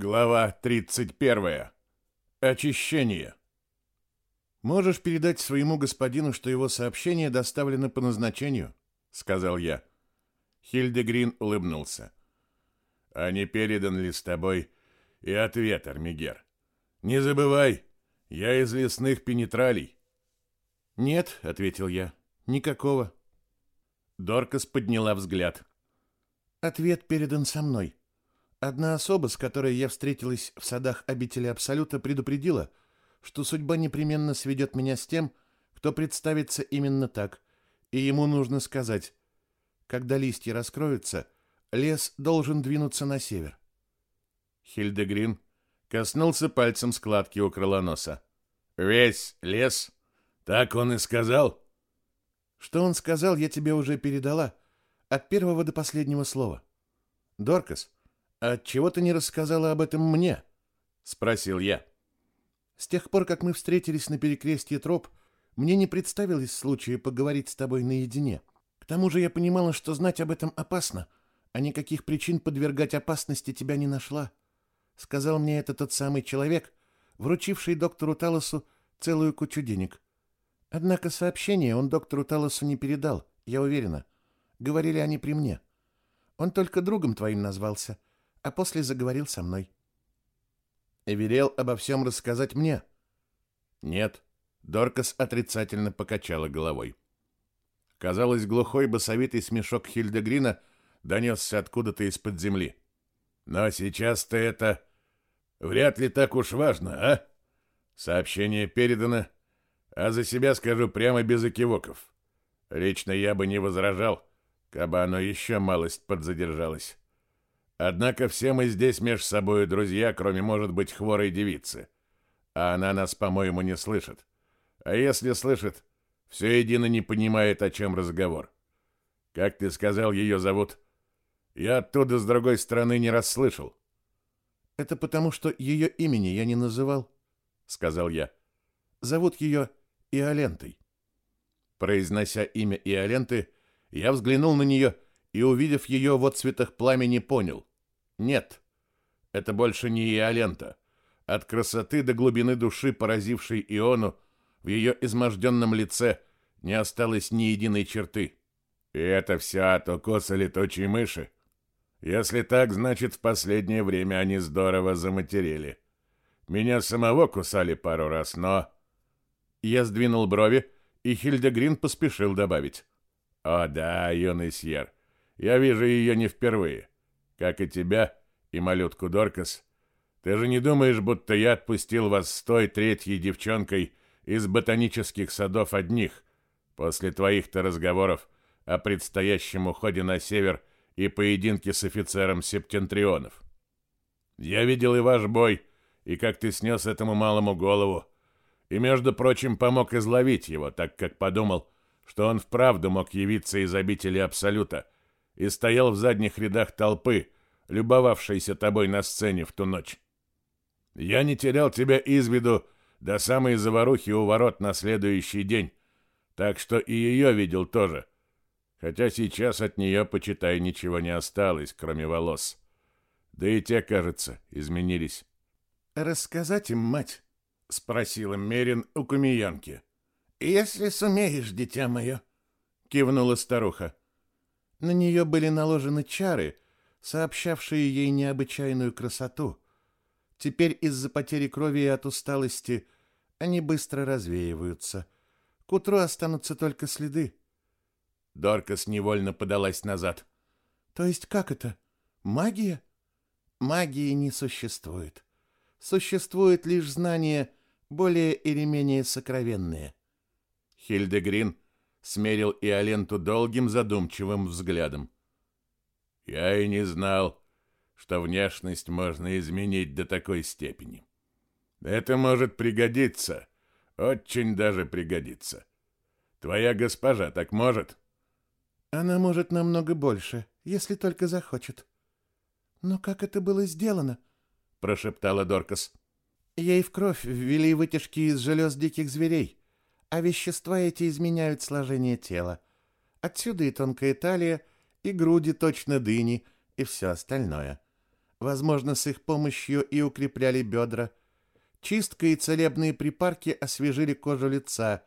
Глава 31. Очищение. Можешь передать своему господину, что его сообщение доставлено по назначению, сказал я. Хильдегрин улыбнулся. А не передан ли с тобой и ответ, Армигер? Не забывай, я из лесных пенетралей. Нет, ответил я. Никакого. Доркас подняла взгляд. Ответ передан со мной. Одна особа, с которой я встретилась в садах обители Абсолюта, предупредила, что судьба непременно сведет меня с тем, кто представится именно так, и ему нужно сказать, когда листья раскроются, лес должен двинуться на север. Хильдегрин коснулся пальцем складки у крыла носа. «Весь лес? Так он и сказал?» «Что он сказал, я тебе уже передала, от первого до последнего слова. Доркас, «А чего ты не рассказала об этом мне?» — спросил я. «С тех пор, как мы встретились на перекрестье троп, мне не представилось случая поговорить с тобой наедине. К тому же я понимала, что знать об этом опасно, а никаких причин подвергать опасности тебя не нашла. Сказал мне это тот самый человек, вручивший доктору Талосу целую кучу денег. Однако сообщение он доктору Талосу не передал, я уверена. Говорили они при мне. Он только другом твоим назвался» а после заговорил со мной. И велел обо всем рассказать мне. Нет, Доркас отрицательно покачала головой. Казалось, глухой басовитый смешок Хильдегрина донесся откуда-то из-под земли. Но сейчас-то это вряд ли так уж важно, а? Сообщение передано, а за себя скажу прямо без окивоков. Лично я бы не возражал, кабы оно еще малость подзадержалось. Однако все мы здесь меж собой друзья, кроме, может быть, хворой девицы. А она нас, по-моему, не слышит. А если слышит, все едино не понимает, о чем разговор. Как ты сказал, ее зовут? Я оттуда с другой стороны не расслышал. Это потому, что ее имени я не называл, сказал я. Зовут ее Иолентой. Произнося имя Иоленты, я взглянул на нее и, увидев ее в отцветах пламени, понял. Нет, это больше не Иолента. От красоты до глубины души, поразившей Иону, в ее изможденном лице не осталось ни единой черты. И это вся от укоса летучей мыши. Если так, значит, в последнее время они здорово заматерели. Меня самого кусали пару раз, но... Я сдвинул брови, и Хильдегрин поспешил добавить. «О да, юный Сьер, я вижу ее не впервые как и тебя и малютку Доркас. Ты же не думаешь, будто я отпустил вас с той третьей девчонкой из ботанических садов одних после твоих-то разговоров о предстоящем уходе на север и поединке с офицером септентрионов? Я видел и ваш бой, и как ты снес этому малому голову, и, между прочим, помог изловить его, так как подумал, что он вправду мог явиться из обители Абсолюта — и стоял в задних рядах толпы, любовавшейся тобой на сцене в ту ночь. Я не терял тебя из виду до самой заварухи у ворот на следующий день, так что и ее видел тоже, хотя сейчас от нее, почитай, ничего не осталось, кроме волос. Да и те, кажется, изменились. «Рассказать им, мать?» — спросила Мерин у Кумиянки. «Если сумеешь, дитя мое», — кивнула старуха. На нее были наложены чары, сообщавшие ей необычайную красоту. Теперь из-за потери крови и от усталости они быстро развеиваются. К утру останутся только следы. Доркас невольно подалась назад. То есть как это? Магия? Магии не существует. Существует лишь знание более или менее сокровенные. Хильдегрин смерил Иоленту долгим задумчивым взглядом. «Я и не знал, что внешность можно изменить до такой степени. Это может пригодиться, очень даже пригодиться. Твоя госпожа так может?» «Она может намного больше, если только захочет». «Но как это было сделано?» — прошептала Доркас. «Ей в кровь ввели вытяжки из желез диких зверей а вещества эти изменяют сложение тела. Отсюда и тонкая талия, и груди точно дыни, и все остальное. Возможно, с их помощью и укрепляли бедра. Чистка и целебные припарки освежили кожу лица.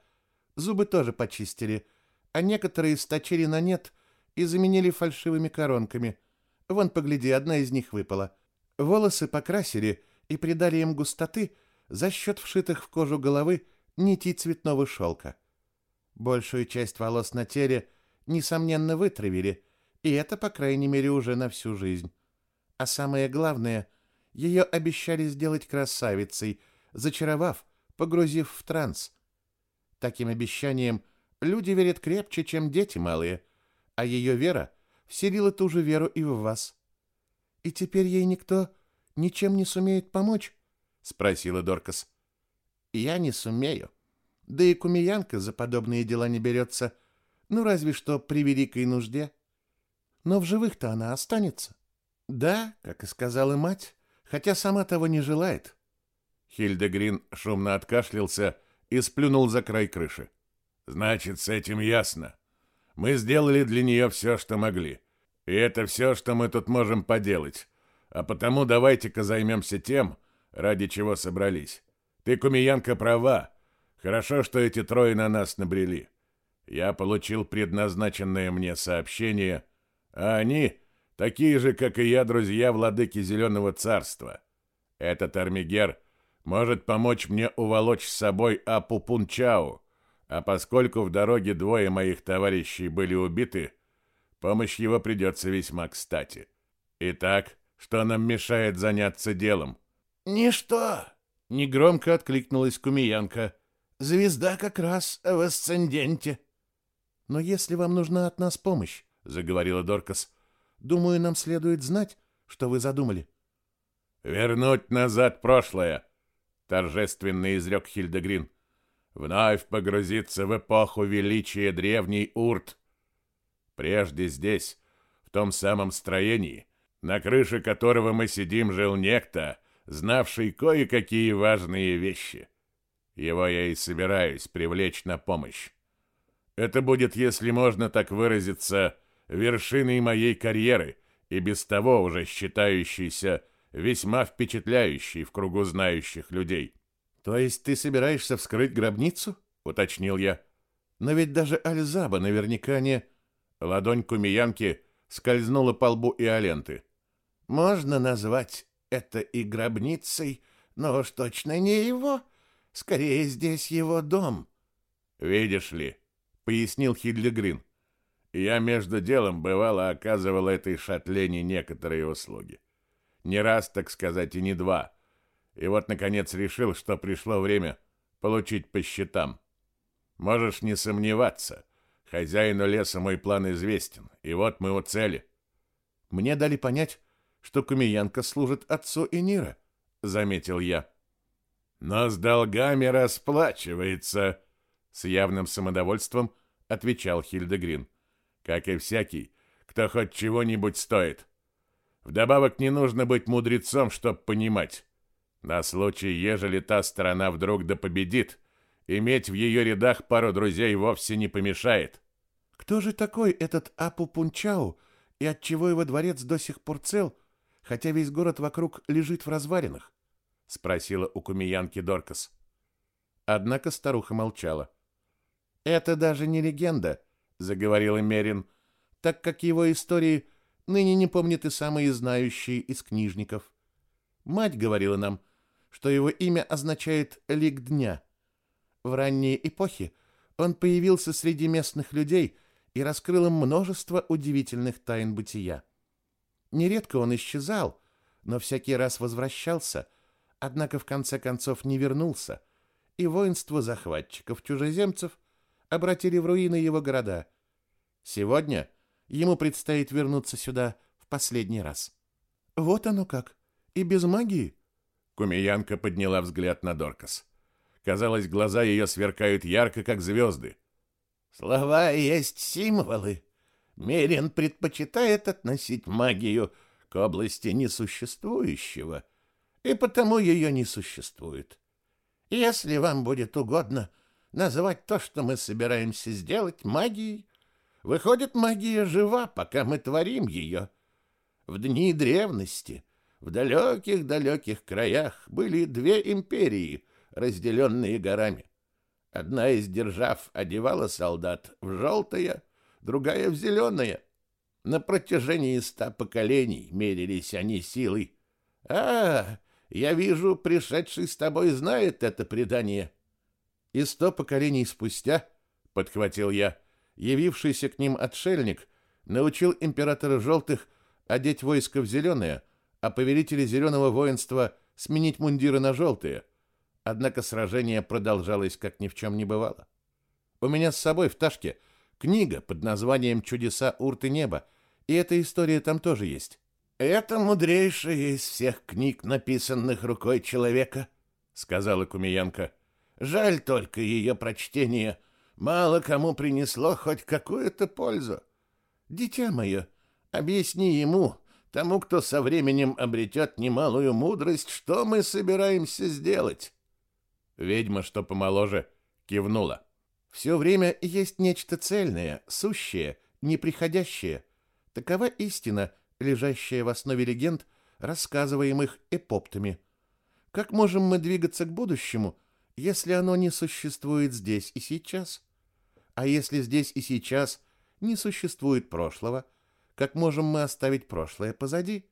Зубы тоже почистили, а некоторые сточили на нет и заменили фальшивыми коронками. Вон, погляди, одна из них выпала. Волосы покрасили и придали им густоты за счет вшитых в кожу головы нитей цветного шелка. Большую часть волос на теле, несомненно, вытравили, и это, по крайней мере, уже на всю жизнь. А самое главное, ее обещали сделать красавицей, зачаровав, погрузив в транс. Таким обещанием люди верят крепче, чем дети малые, а ее вера вселила ту же веру и в вас. И теперь ей никто ничем не сумеет помочь? — спросила Доркас. — Я не сумею. Да и кумиянка за подобные дела не берется, ну разве что при великой нужде. Но в живых-то она останется. Да, как и сказала мать, хотя сама того не желает. Хильдегрин шумно откашлялся и сплюнул за край крыши. Значит, с этим ясно. Мы сделали для нее все, что могли. И это все, что мы тут можем поделать. А потому давайте-ка займемся тем, ради чего собрались. Ты, Кумиянка, права. Хорошо, что эти трое на нас набрели. Я получил предназначенное мне сообщение, а они такие же, как и я, друзья владыки Зеленого Царства. Этот Армигер может помочь мне уволочь с собой Апу Пунчау, а поскольку в дороге двое моих товарищей были убиты, помощь его придется весьма кстати. Итак, что нам мешает заняться делом? Ничто, негромко откликнулась Кумиянка. Звезда как раз в асценденте. Но если вам нужна от нас помощь, заговорила Доркас, думаю, нам следует знать, что вы задумали. Вернуть назад прошлое, торжественно изрек Хильдегрин. Вновь погрузиться в эпоху величия древней Урт. Прежде здесь, в том самом строении, на крыше которого мы сидим, жил некто, знавший кое-какие важные вещи. Его я и собираюсь привлечь на помощь. Это будет, если можно так выразиться, вершиной моей карьеры и без того уже считающейся весьма впечатляющей в кругу знающих людей. То есть ты собираешься вскрыть гробницу? уточнил я. Но ведь даже Альзаба наверняка не Ладонь кумиянки скользнула по лбу и Аленты. Можно назвать это и гробницей, но уж точно не его. Скорее, здесь его дом. Видишь ли, пояснил Хидлигрин. Я между делом бывало оказывал этой шатлене некоторые услуги. Не раз, так сказать, и не два. И вот, наконец, решил, что пришло время получить по счетам. Можешь не сомневаться, хозяину леса мой план известен, и вот мы у цели. Мне дали понять, что Кумиянка служит отцу Энира, заметил я. Но с долгами расплачивается, с явным самодовольством отвечал Хильдегрин. Как и всякий, кто хоть чего-нибудь стоит. Вдобавок не нужно быть мудрецом, чтоб понимать. На случай, ежели та сторона вдруг да победит, иметь в ее рядах пару друзей вовсе не помешает. Кто же такой этот Апу Пунчау и отчего его дворец до сих пор цел хотя весь город вокруг лежит в развалинах? — спросила у кумиянки Доркас. Однако старуха молчала. — Это даже не легенда, — заговорила Мерин, так как его истории ныне не помнят и самые знающие из книжников. Мать говорила нам, что его имя означает «лик дня». В ранние эпохи он появился среди местных людей и раскрыл им множество удивительных тайн бытия. Нередко он исчезал, но всякий раз возвращался, однако в конце концов не вернулся, и воинство захватчиков-чужеземцев обратили в руины его города. Сегодня ему предстоит вернуться сюда в последний раз. Вот оно как. И без магии. Кумиянка подняла взгляд на Доркас. Казалось, глаза ее сверкают ярко, как звезды. Слова есть символы, Мерин предпочитает относить магию к области несуществующего, и потому ее не существует. Если вам будет угодно назвать то, что мы собираемся сделать, магией, выходит, магия жива, пока мы творим ее. В дни древности В далеких-далеких краях были две империи, разделенные горами. Одна из держав одевала солдат в желтое, другая в зеленое. На протяжении ста поколений мерились они силой. А, я вижу, пришедший с тобой знает это предание. И сто поколений спустя, — подхватил я, — явившийся к ним отшельник научил императора желтых одеть войско в зеленое, а повелители зеленого воинства сменить мундиры на желтые — Однако сражение продолжалось, как ни в чем не бывало. У меня с собой в Ташке книга под названием «Чудеса урты неба», и эта история там тоже есть. «Это мудрейшая из всех книг, написанных рукой человека», — сказала Кумиянка. «Жаль только ее прочтение. Мало кому принесло хоть какую-то пользу. Дитя мое, объясни ему, тому, кто со временем обретет немалую мудрость, что мы собираемся сделать». Ведьма, что помоложе, кивнула. Все время есть нечто цельное, сущее, неприходящее. Такова истина, лежащая в основе легенд, рассказываемых эпоптами. Как можем мы двигаться к будущему, если оно не существует здесь и сейчас? А если здесь и сейчас не существует прошлого, как можем мы оставить прошлое позади?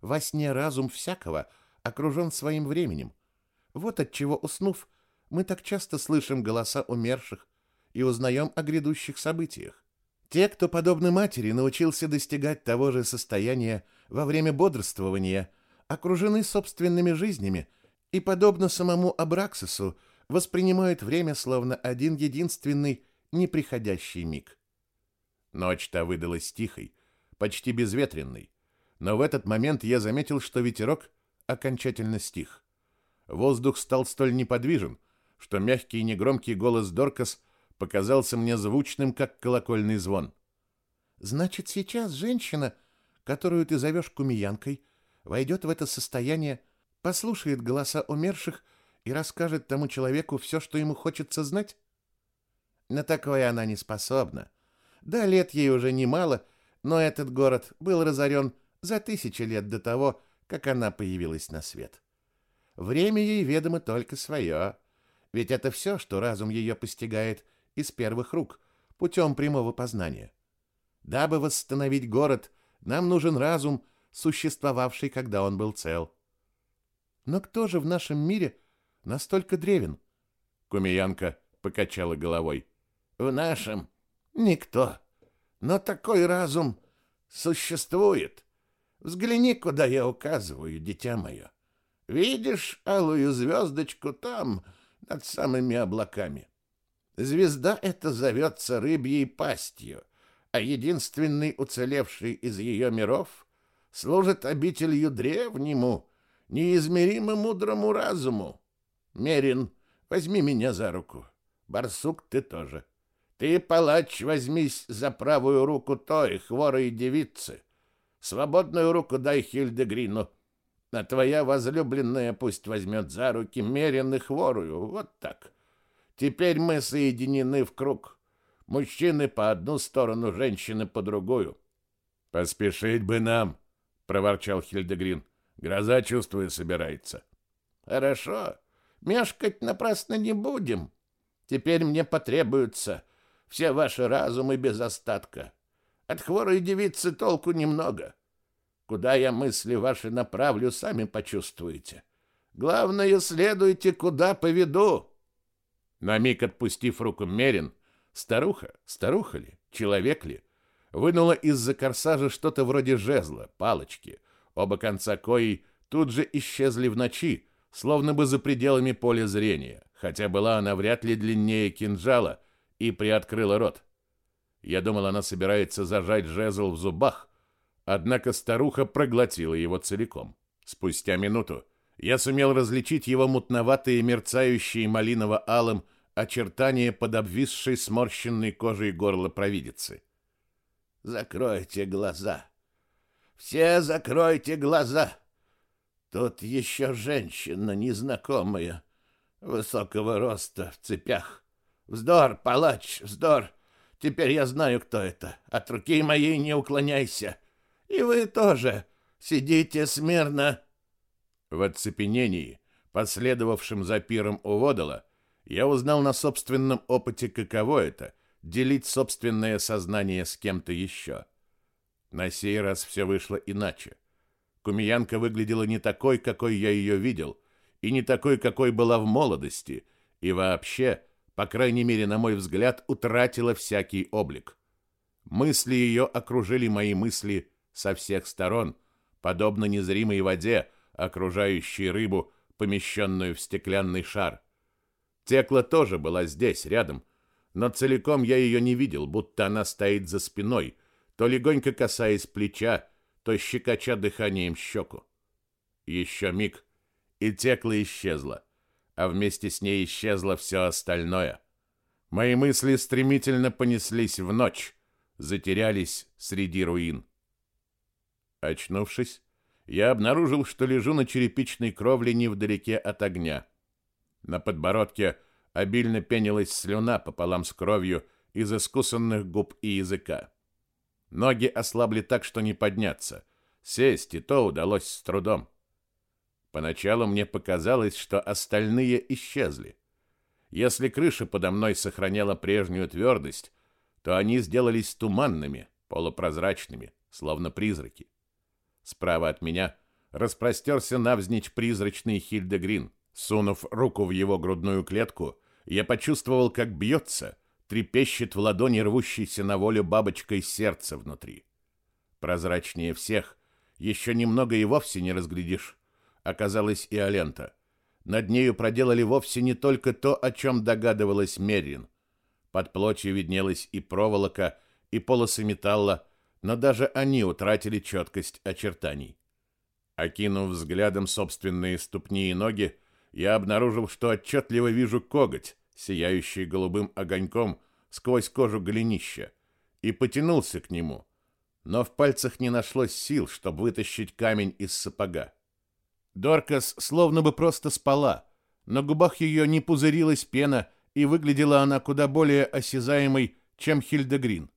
Во сне разум всякого окружен своим временем, вот от чего уснув, мы так часто слышим голоса умерших и узнаем о грядущих событиях. Те, кто, подобно матери, научился достигать того же состояния во время бодрствования, окружены собственными жизнями и, подобно самому Абраксису, воспринимают время словно один единственный неприходящий миг. Ночь-то выдалась тихой, почти безветренной, но в этот момент я заметил, что ветерок окончательно стих. Воздух стал столь неподвижен, что мягкий и негромкий голос Доркас показался мне звучным, как колокольный звон. «Значит, сейчас женщина, которую ты зовешь кумиянкой, войдет в это состояние, послушает голоса умерших и расскажет тому человеку все, что ему хочется знать?» На такое она не способна. Да, лет ей уже немало, но этот город был разорен за тысячи лет до того, как она появилась на свет. Время ей ведомо только свое. Ведь это все, что разум ее постигает из первых рук, путем прямого познания. Дабы восстановить город, нам нужен разум, существовавший, когда он был цел. Но кто же в нашем мире настолько древен? Кумиянка покачала головой. В нашем никто. Но такой разум существует. Взгляни, куда я указываю, дитя мое. Видишь алую звездочку там, над самыми облаками? Звезда эта зовется рыбьей пастью, а единственный уцелевший из ее миров служит обителью древнему, неизмеримо мудрому разуму. Мерин, возьми меня за руку. Барсук, ты тоже. Ты, палач, возьмись за правую руку той хворой девицы. Свободную руку дай Хильдегрину — а твоя возлюбленная пусть возьмет за руки меренных ворую. Вот так. Теперь мы соединены в круг. Мужчины по одну сторону, женщины по другую. Поспешить бы нам, проворчал Хильдегрин. Гроза, чувствую, собирается. Хорошо. Мешкать напрасно не будем. Теперь мне потребуются все ваши разумы без остатка. От хворой девицы толку немного. Куда я мысли ваши направлю, сами почувствуете. Главное, следуйте, куда поведу. На миг отпустив руку Мерин, старуха, старуха ли, человек ли, вынула из-за корсажа что-то вроде жезла, палочки, оба конца кои тут же исчезли в ночи, словно бы за пределами поля зрения, хотя была она вряд ли длиннее кинжала, и приоткрыла рот. Я думал, она собирается зажать жезл в зубах, Однако старуха проглотила его целиком. Спустя минуту я сумел различить его мутноватые, мерцающие малиново-алым очертания под обвисшей сморщенной кожей горла провидицы. «Закройте глаза! Все закройте глаза! Тут еще женщина незнакомая, высокого роста, в цепях. Вздор, палач, вздор! Теперь я знаю, кто это. От руки моей не уклоняйся!» И вы тоже. Сидите смирно!» В оцепенении, последовавшем за пиром у Водола, я узнал на собственном опыте, каково это — делить собственное сознание с кем-то еще. На сей раз все вышло иначе. Кумиянка выглядела не такой, какой я ее видел, и не такой, какой была в молодости, и вообще, по крайней мере, на мой взгляд, утратила всякий облик. Мысли ее окружили мои мысли со всех сторон, подобно незримой воде, окружающей рыбу, помещенную в стеклянный шар. Текла тоже была здесь, рядом, но целиком я ее не видел, будто она стоит за спиной, то легонько касаясь плеча, то щекоча дыханием щеку. Еще миг, и Текла исчезла, а вместе с ней исчезло все остальное. Мои мысли стремительно понеслись в ночь, затерялись среди руин. Очнувшись, я обнаружил, что лежу на черепичной кровле невдалеке от огня. На подбородке обильно пенилась слюна пополам с кровью из искусанных губ и языка. Ноги ослабли так, что не подняться. Сесть и то удалось с трудом. Поначалу мне показалось, что остальные исчезли. Если крыша подо мной сохраняла прежнюю твердость, то они сделались туманными, полупрозрачными, словно призраки. Справа от меня распростерся навзничь призрачный Хильдегрин. Сунув руку в его грудную клетку, я почувствовал, как бьется, трепещет в ладони рвущейся на волю бабочкой сердце внутри. Прозрачнее всех, еще немного и вовсе не разглядишь, оказалась и Алента. Над нею проделали вовсе не только то, о чем догадывалась Мерин. Под плотью виднелась и проволока, и полосы металла, но даже они утратили четкость очертаний. Окинув взглядом собственные ступни и ноги, я обнаружил, что отчетливо вижу коготь, сияющий голубым огоньком сквозь кожу голенища, и потянулся к нему, но в пальцах не нашлось сил, чтобы вытащить камень из сапога. Доркас словно бы просто спала, на губах ее не пузырилась пена, и выглядела она куда более осязаемой, чем Хильдегрин.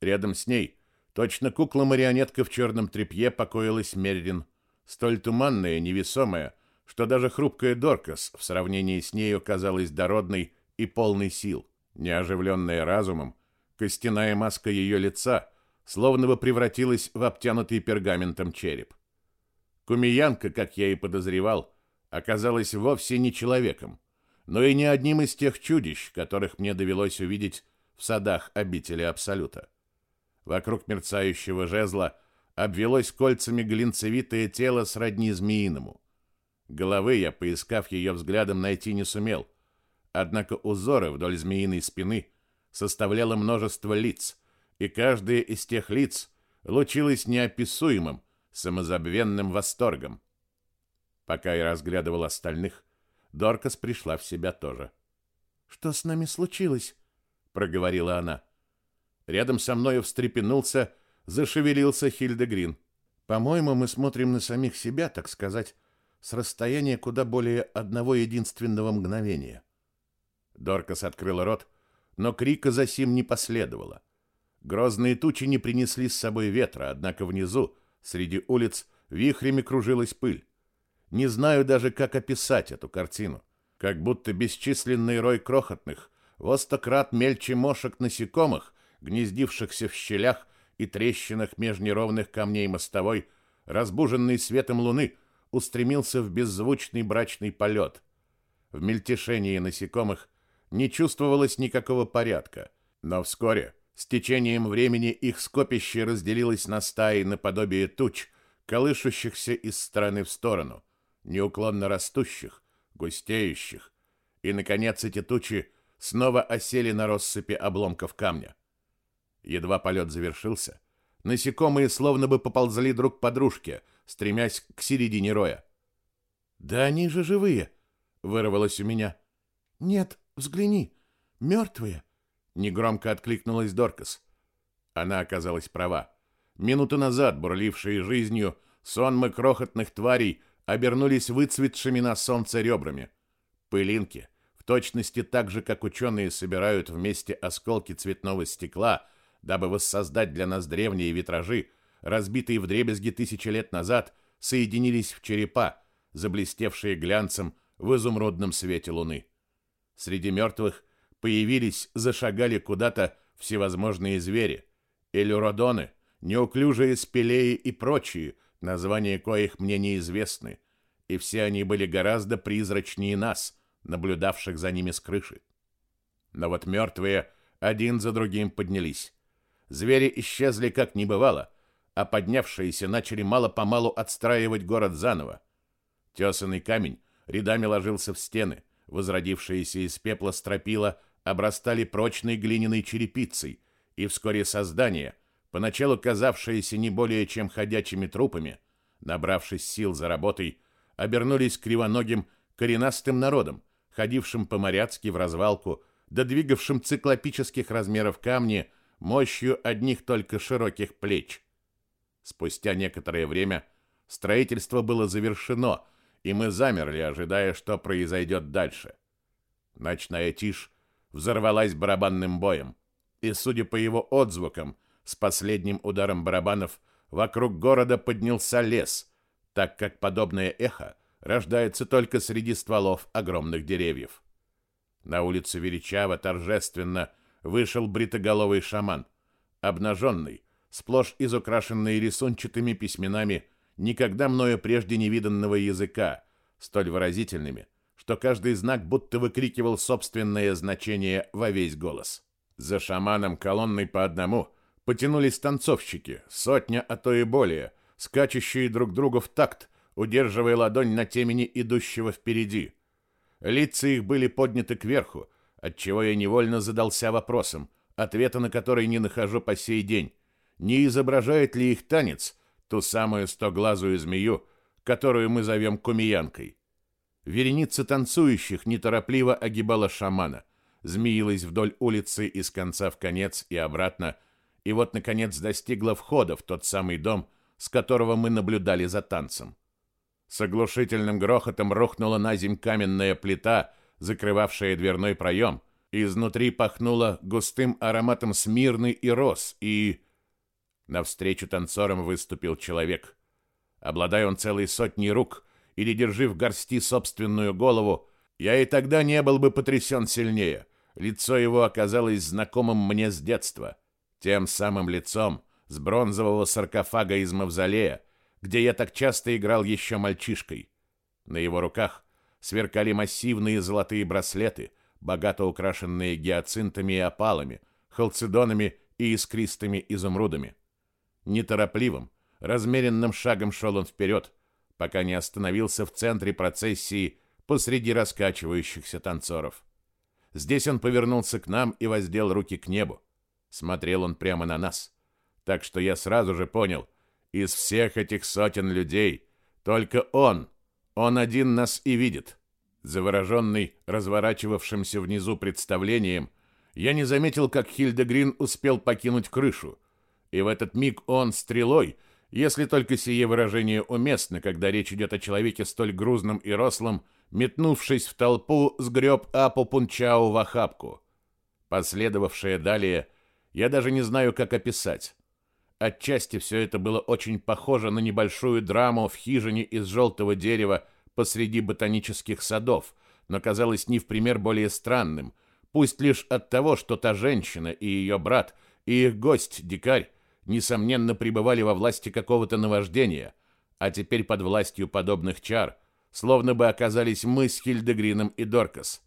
Рядом с ней Точно кукла-марионетка в черном тряпье покоилась Меррин, столь туманная, невесомая, что даже хрупкая Доркас в сравнении с нею казалась дородной и полной сил. Неоживленная разумом, костяная маска ее лица словно бы превратилась в обтянутый пергаментом череп. Кумиянка, как я и подозревал, оказалась вовсе не человеком, но и не одним из тех чудищ, которых мне довелось увидеть в садах обители Абсолюта. Вокруг мерцающего жезла обвелось кольцами глинцевитое тело сродни змеиному. Головы я, поискав ее взглядом, найти не сумел. Однако узоры вдоль змеиной спины составляло множество лиц, и каждое из тех лиц лучилось неописуемым, самозабвенным восторгом. Пока я разглядывал остальных, Доркас пришла в себя тоже. «Что с нами случилось?» — проговорила она. Рядом со мною встрепенулся, зашевелился Хильдегрин. По-моему, мы смотрим на самих себя, так сказать, с расстояния куда более одного единственного мгновения. Доркас открыл рот, но крика за сим не последовало. Грозные тучи не принесли с собой ветра, однако внизу, среди улиц, вихрями кружилась пыль. Не знаю даже, как описать эту картину. Как будто бесчисленный рой крохотных, во сто крат мельче мошек насекомых гнездившихся в щелях и трещинах меж неровных камней мостовой, разбуженный светом луны, устремился в беззвучный брачный полет. В мельтешении насекомых не чувствовалось никакого порядка, но вскоре, с течением времени, их скопище разделилось на стаи наподобие туч, колышущихся из стороны в сторону, неуклонно растущих, густеющих, и, наконец, эти тучи снова осели на россыпи обломков камня. Едва полет завершился, насекомые словно бы поползли друг по дружке, стремясь к середине роя. «Да они же живые!» — вырвалось у меня. «Нет, взгляни, мертвые!» — негромко откликнулась Доркас. Она оказалась права. Минуту назад, бурлившие жизнью, сонмы крохотных тварей обернулись выцветшими на солнце ребрами. Пылинки, в точности так же, как ученые собирают вместе осколки цветного стекла — дабы воссоздать для нас древние витражи, разбитые вдребезги тысячи лет назад, соединились в черепа, заблестевшие глянцем в изумрудном свете луны. Среди мертвых появились, зашагали куда-то всевозможные звери, элюродоны, неуклюжие спелеи и прочие, названия коих мне неизвестны, и все они были гораздо призрачнее нас, наблюдавших за ними с крыши. Но вот мертвые один за другим поднялись. Звери исчезли как не бывало, а поднявшиеся начали мало-помалу отстраивать город заново. Тесанный камень рядами ложился в стены, возродившиеся из пепла стропила обрастали прочной глиняной черепицей, и вскоре создания, поначалу казавшиеся не более чем ходячими трупами, набравшись сил за работой, обернулись кривоногим коренастым народом, ходившим по-моряцки в развалку, додвигавшим циклопических размеров камни мощью одних только широких плеч. Спустя некоторое время строительство было завершено, и мы замерли, ожидая, что произойдет дальше. Ночная тишь взорвалась барабанным боем, и, судя по его отзвукам, с последним ударом барабанов вокруг города поднялся лес, так как подобное эхо рождается только среди стволов огромных деревьев. На улицу величаво, торжественно вышел бритоголовый шаман, обнаженный, сплошь изукрашенный рисунчатыми письменами никогда мною прежде не виданного языка, столь выразительными, что каждый знак будто выкрикивал собственное значение во весь голос. За шаманом колонной по одному потянулись танцовщики, сотня, а то и более, скачущие друг другу в такт, удерживая ладонь на темени идущего впереди. Лица их были подняты кверху, отчего я невольно задался вопросом, ответа на который не нахожу по сей день. Не изображает ли их танец ту самую стоглазую змею, которую мы зовем кумиянкой? Вереница танцующих неторопливо огибала шамана, змеилась вдоль улицы из конца в конец и обратно, и вот, наконец, достигла входа в тот самый дом, с которого мы наблюдали за танцем. С оглушительным грохотом рухнула на земь каменная плита, закрывавшая дверной проем, изнутри пахнуло густым ароматом смирны и роз, и... Навстречу танцорам выступил человек. Обладая он целой сотней рук или держи в горсти собственную голову, я и тогда не был бы потрясен сильнее. Лицо его оказалось знакомым мне с детства. Тем самым лицом с бронзового саркофага из мавзолея, где я так часто играл еще мальчишкой. На его руках сверкали массивные золотые браслеты, богато украшенные гиацинтами и опалами, халцедонами и искристыми изумрудами. Неторопливым, размеренным шагом шел он вперед, пока не остановился в центре процессии посреди раскачивающихся танцоров. Здесь он повернулся к нам и воздел руки к небу. Смотрел он прямо на нас. Так что я сразу же понял, из всех этих сотен людей только он, он один нас и видит. Завороженный разворачивавшимся внизу представлением, я не заметил, как Хильдегрин успел покинуть крышу. И в этот миг он стрелой, если только сие выражение уместно, когда речь идет о человеке столь грузном и рослом, метнувшись в толпу, сгреб Апу Пунчау в охапку. Последовавшее далее я даже не знаю, как описать. Отчасти все это было очень похоже на небольшую драму в хижине из желтого дерева посреди ботанических садов, но казалось не в пример более странным, пусть лишь от того, что та женщина и ее брат, и их гость, дикарь, несомненно пребывали во власти какого-то наваждения, а теперь под властью подобных чар, словно бы оказались мы с Хильдегрином и Доркас.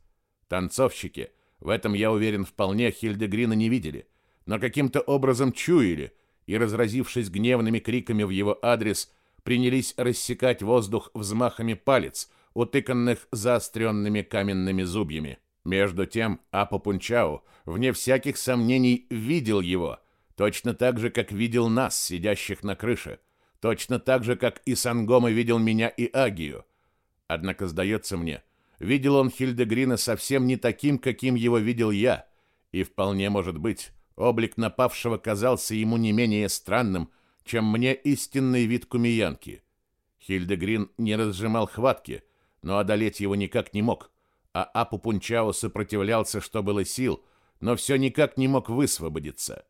Танцовщики, в этом я уверен, вполне Хильдегрина не видели, но каким-то образом чуяли – и, разразившись гневными криками в его адрес, принялись рассекать воздух взмахами палец, утыканных заостренными каменными зубьями. Между тем Апо Пунчау, вне всяких сомнений, видел его, точно так же, как видел нас, сидящих на крыше, точно так же, как и Сангома видел меня и Агию. Однако, сдается мне, видел он Хильдегрина совсем не таким, каким его видел я, и вполне может быть, Облик напавшего казался ему не менее странным, чем мне истинный вид кумиянки. Хильдегрин не разжимал хватки, но одолеть его никак не мог, а Апу Пунчао сопротивлялся, что было сил, но все никак не мог высвободиться.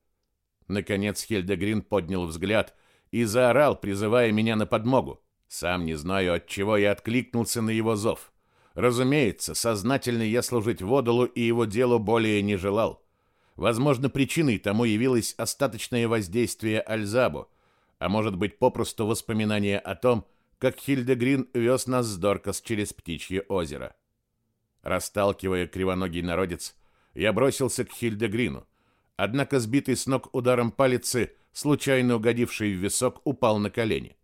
Наконец Хильдегрин поднял взгляд и заорал, призывая меня на подмогу. Сам не знаю, от чего я откликнулся на его зов. Разумеется, сознательно я служить Водолу и его делу более не желал. Возможно, причиной тому явилось остаточное воздействие Альзабу, а может быть, попросту воспоминание о том, как Хильдегрин вез нас с Доркас через Птичье озеро. Расталкивая кривоногий народец, я бросился к Хильдегрину, однако сбитый с ног ударом палицы, случайно угодивший в висок, упал на колени.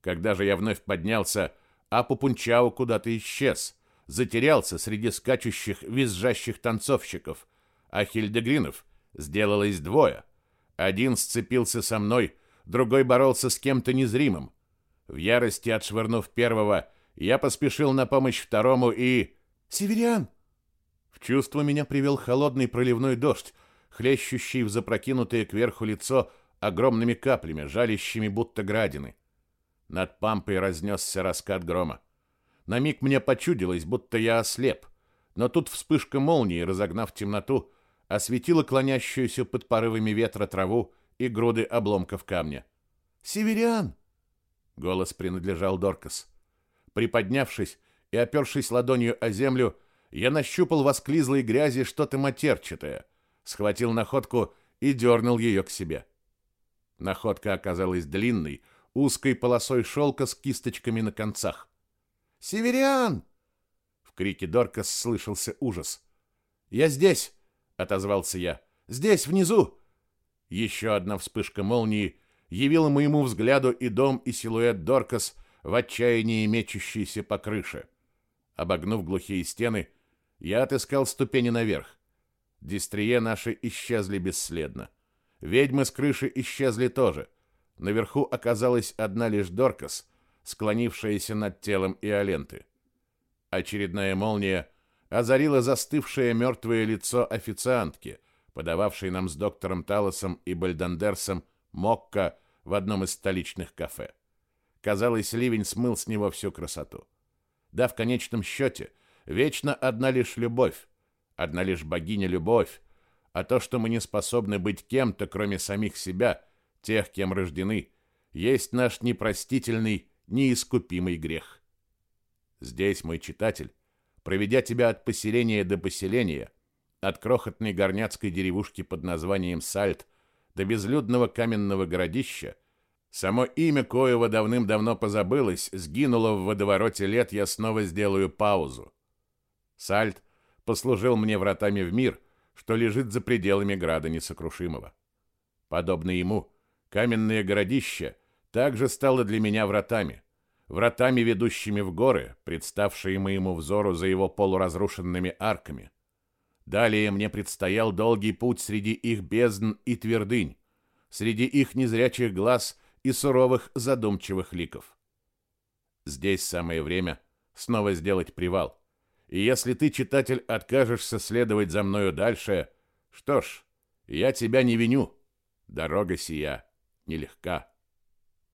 Когда же я вновь поднялся, Апу Пунчао куда-то исчез, затерялся среди скачущих, визжащих танцовщиков, а Хильдегринов сделалось двое. Один сцепился со мной, другой боролся с кем-то незримым. В ярости отшвырнув первого, я поспешил на помощь второму и... «Северян!» В чувство меня привел холодный проливной дождь, хлещущий в запрокинутое кверху лицо огромными каплями, жалящими будто градины. Над пампой разнесся раскат грома. На миг мне почудилось, будто я ослеп, но тут вспышка молнии, разогнав темноту, осветила клонящуюся под порывами ветра траву и груды обломков камня. «Северян!» Голос принадлежал Доркас. Приподнявшись и опершись ладонью о землю, я нащупал в осклизлой грязи что-то матерчатое, схватил находку и дернул ее к себе. Находка оказалась длинной, узкой полосой шелка с кисточками на концах. «Северян!» В крике Доркас слышался ужас. «Я здесь!» — отозвался я. «Здесь, внизу!» Еще одна вспышка молнии явила моему взгляду и дом, и силуэт Доркас в отчаянии мечущийся по крыше. Обогнув глухие стены, я отыскал ступени наверх. Дистрие наши исчезли бесследно. Ведьмы с крыши исчезли тоже. Наверху оказалась одна лишь Доркас — склонившаяся над телом Иоленты. Очередная молния озарила застывшее мертвое лицо официантки, подававшей нам с доктором Талосом и Бальдандерсом мокко в одном из столичных кафе. Казалось, ливень смыл с него всю красоту. Да, в конечном счете, вечно одна лишь любовь, одна лишь богиня-любовь, а то, что мы не способны быть кем-то, кроме самих себя, тех, кем рождены, есть наш непростительный неискупимый грех. Здесь, мой читатель, проведя тебя от поселения до поселения, от крохотной горняцкой деревушки под названием Сальт до безлюдного каменного городища, само имя коего давным-давно позабылось, сгинуло в водовороте лет, я снова сделаю паузу. Сальт послужил мне вратами в мир, что лежит за пределами града несокрушимого. Подобно ему, каменное городище — также стало для меня вратами. Вратами, ведущими в горы, представшие моему взору за его полуразрушенными арками. Далее мне предстоял долгий путь среди их бездн и твердынь, среди их незрячих глаз и суровых задумчивых ликов. Здесь самое время снова сделать привал. И если ты, читатель, откажешься следовать за мною дальше, что ж, я тебя не виню. Дорога сия нелегка.